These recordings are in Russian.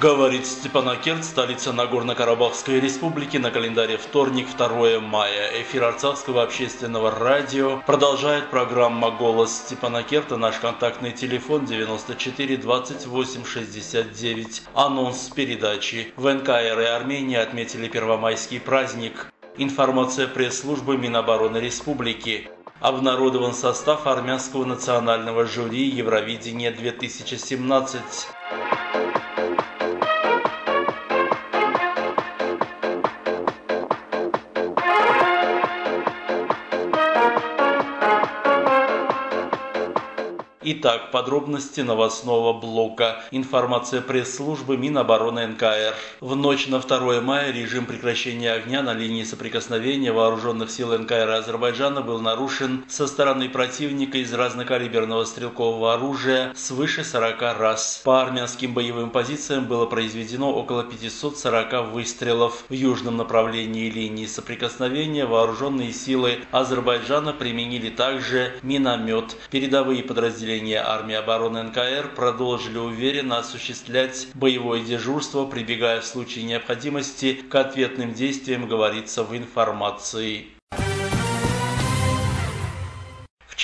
Говорит Степанакерт, столица Нагорно-Карабахской республики, на календаре вторник, 2 мая. Эфир Арцахского общественного радио продолжает программа «Голос Степанакерта». Наш контактный телефон 94 28 69. Анонс передачи. В НКР и Армении отметили первомайский праздник. Информация пресс-службы Минобороны Республики. Обнародован состав армянского национального жюри Евровидения 2017. Итак, подробности новостного блока. Информация пресс-службы Минобороны НКР. В ночь на 2 мая режим прекращения огня на линии соприкосновения вооруженных сил НКР и Азербайджана был нарушен со стороны противника из разнокалиберного стрелкового оружия свыше 40 раз. По армянским боевым позициям было произведено около 540 выстрелов. В южном направлении линии соприкосновения вооруженные силы Азербайджана применили также миномет. Передовые подразделения подразделения армии обороны НКР продолжили уверенно осуществлять боевое дежурство, прибегая в случае необходимости к ответным действиям, говорится в информации.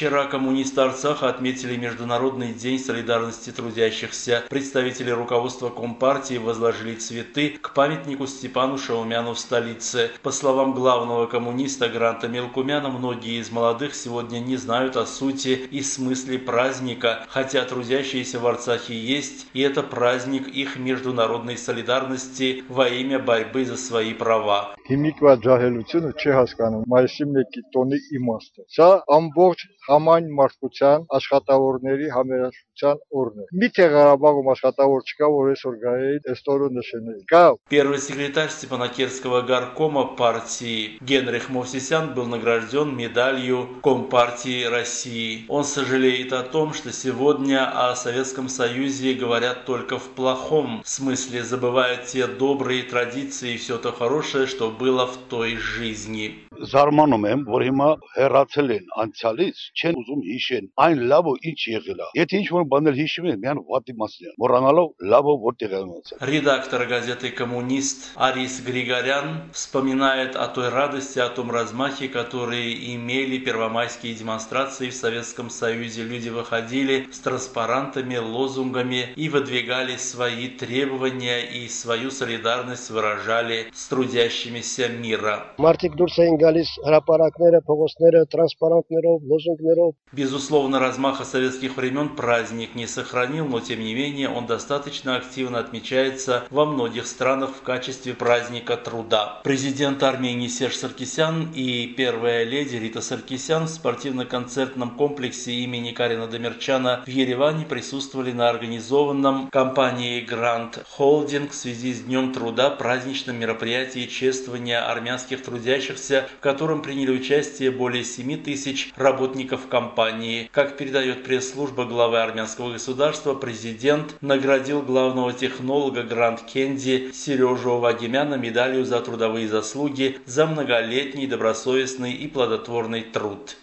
Вчера коммунисты Арцаха отметили Международный день солидарности трудящихся. Представители руководства Компартии возложили цветы к памятнику Степану Шаумяну в столице. По словам главного коммуниста Гранта Мелкумяна, многие из молодых сегодня не знают о сути и смысле праздника, хотя трудящиеся в Арцахе есть, и это праздник их международной солидарности во имя борьбы за свои права. հիմիկվա ջահելությունը չի հասկանում մայիսի 1-ի տոնի իմաստը։ Սա ամբողջ համայն մարդկության աշխատավորների համերաշխության օրն է։ Միթե Ղարաբաղում աշխատավոր չկա, որ այսօր գայի այս օրը նշել Կա Первый секретарь Степанакерского горкома партии Генрих Мовсисян был награжден медалью Компартии России. Он сожалеет о том, что сегодня о Советском Союзе говорят только в плохом смысле, забывая те добрые традиции и все то хорошее, что было в той жизни. զարմանում եմ, որ հիմա հեռացել են անցյալից, չեն ուզում հիշեն այն լավը ինչ եղել է։ Եթե ինչ որ բաներ հիշում են, միան վատի մասին են, մոռանալով լավը որտեղ է ունեցել։ Редактор газеты «Коммунист» Арис Григорян вспоминает о той радости, о том размахе, которые имели первомайские демонстрации в Советском Союзе. Люди выходили с транспарантами, лозунгами и выдвигали свои требования и свою солидарность выражали с трудящимися мира. Մարդիկ դուրս էին գալիս հրապարակները, փողոցները տրանսպարանտներով, լոզունգներով։ Безусловно, размаха советских времен праздник не сохранил, но тем не менее он достаточно активно отмечается во многих странах в качестве праздника труда. Президент Армении Серж Саркисян и первая леди Рита Саркисян в спортивно-концертном комплексе имени Карина Демерчана в Ереване присутствовали на организованном компанией Гранд Холдинг в связи с Днем труда праздничном мероприятии чествования армянских трудящихся в котором приняли участие более 7 тысяч работников компании. Как передает пресс-служба главы армянского государства, президент наградил главного технолога Гранд Кенди Сережу Вагимяна медалью за трудовые заслуги за многолетний добросовестный и плодотворный труд.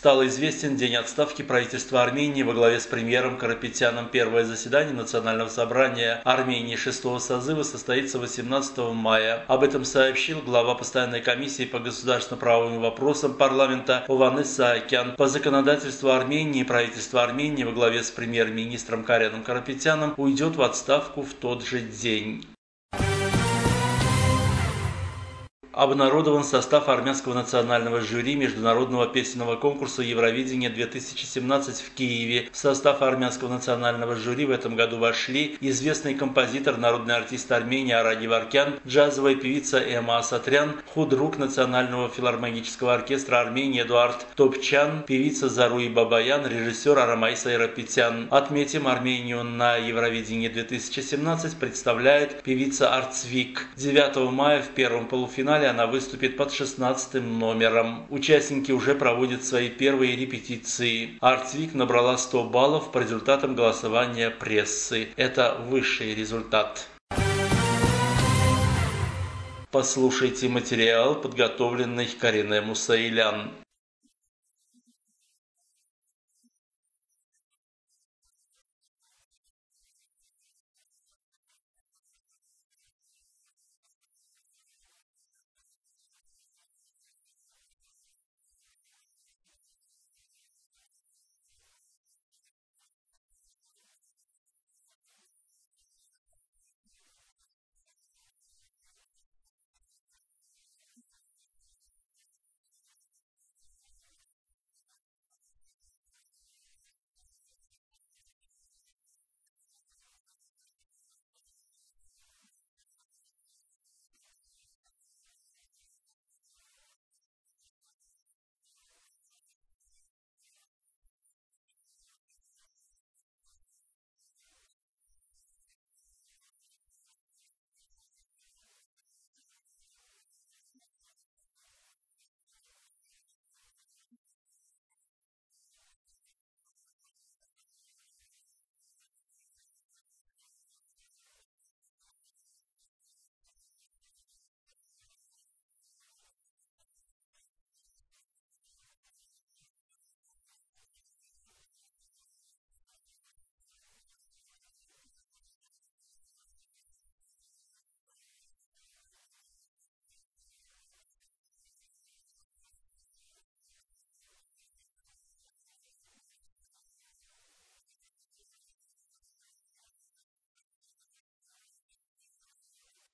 Стал известен день отставки правительства Армении во главе с премьером Карапетяном. Первое заседание Национального собрания Армении шестого созыва состоится 18 мая. Об этом сообщил глава постоянной комиссии по государственно-правовым вопросам парламента Ованес Саакян. По законодательству Армении правительство Армении во главе с премьер-министром Каряном Карапетяном уйдет в отставку в тот же день. Обнародован состав армянского национального жюри международного песенного конкурса Евровидение-2017 в Киеве. В состав армянского национального жюри в этом году вошли известный композитор, народный артист Армении Араги Варкян, джазовая певица Эма Асатрян, худрук Национального филармонического оркестра Армении Эдуард Топчан, певица Заруи Бабаян, режиссер Арамайса Ирапетян. Отметим, Армению на Евровидении 2017 представляет певица Арцвик. 9 мая в первом полуфинале финале она выступит под 16 номером. Участники уже проводят свои первые репетиции. Артвик набрала 100 баллов по результатам голосования прессы. Это высший результат. Послушайте материал, подготовленный Карине Мусаилян.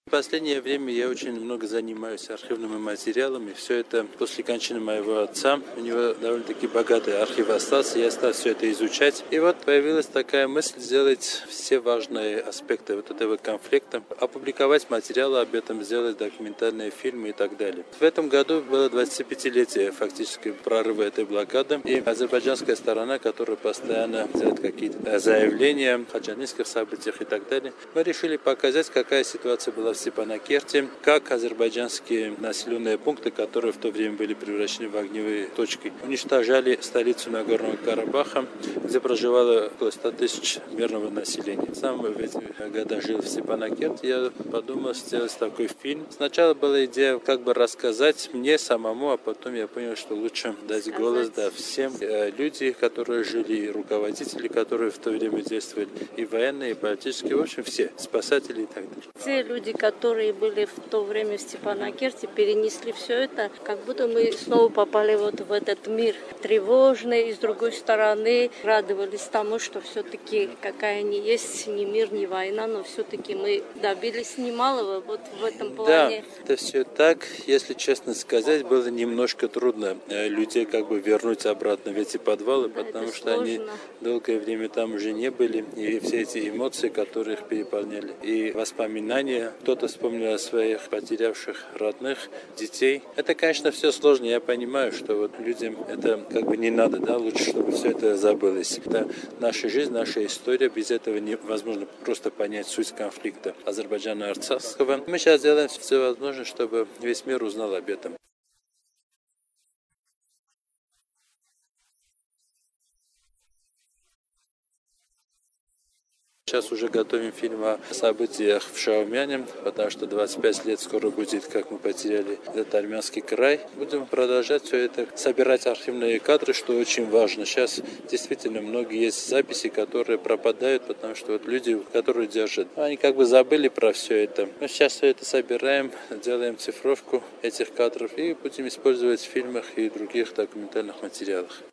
В последнее время я очень много занимаюсь архивными материалами. Все это после кончины моего отца. У него довольно-таки богатый архив остался. Я стал все это изучать. И вот появилась такая мысль сделать все важные аспекты вот этого конфликта, опубликовать материалы об этом, сделать документальные фильмы и так далее. В этом году было 25-летие фактически прорыва этой блокады. И азербайджанская сторона, которая постоянно делает какие-то заявления о джанийских событиях и так далее, мы решили показать, какая ситуация была в Степанакерте, как азербайджанские населенные пункты, которые в то время были превращены в огневые точки, уничтожали столицу Нагорного Карабаха, где проживало около 100 тысяч мирного населения. Сам в эти годы жил в Степанакерте, я подумал сделать такой фильм. Сначала была идея как бы рассказать мне самому, а потом я понял, что лучше дать голос да, всем э, люди, которые жили, и руководители, которые в то время действовали, и военные, и политические, в общем, все, спасатели и так далее. Те люди, которые были в то время в Степанакерте, перенесли все это, как будто мы снова попали вот в этот мир тревожный, и с другой стороны радовались тому, что все-таки какая ни есть, ни мир, ни война, но все-таки мы добились немалого вот в этом плане. Да, это все так. Если честно сказать, было немножко трудно э, людей как бы вернуть обратно в эти подвалы, Да, потому что они сложно. долгое время там уже не были, и все эти эмоции, которые их переполняли, и воспоминания, кто-то вспомнил о своих потерявших родных, детей. Это, конечно, все сложно, я понимаю, что вот людям это как бы не надо, да, лучше, чтобы все это забылось. Это наша жизнь, наша история, без этого невозможно просто понять суть конфликта Азербайджана и Арцахского. Мы сейчас делаем все возможное, чтобы весь мир узнал об этом. Сейчас уже готовим фильм о событиях в Шаумяне, потому что 25 лет скоро будет, как мы потеряли этот армянский край. Будем продолжать все это, собирать архивные кадры, что очень важно. Сейчас действительно многие есть записи, которые пропадают, потому что вот люди, которые держат, они как бы забыли про все это. Мы сейчас все это собираем, делаем цифровку этих кадров и будем использовать в фильмах и других документальных материалах.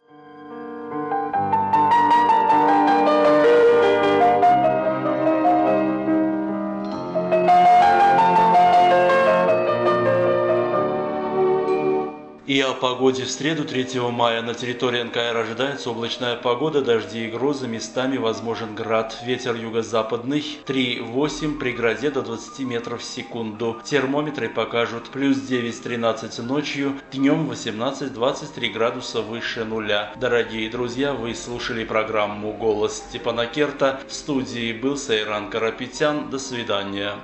О погоде в среду 3 мая на территории НКР ожидается облачная погода, дожди и грозы, местами возможен град. Ветер юго-западный 3,8 при грозе до 20 метров в секунду. Термометры покажут плюс 9-13 ночью, днем 18-23 градуса выше нуля. Дорогие друзья, вы слушали программу «Голос Степана Керта». В студии был Сайран Карапетян. До свидания.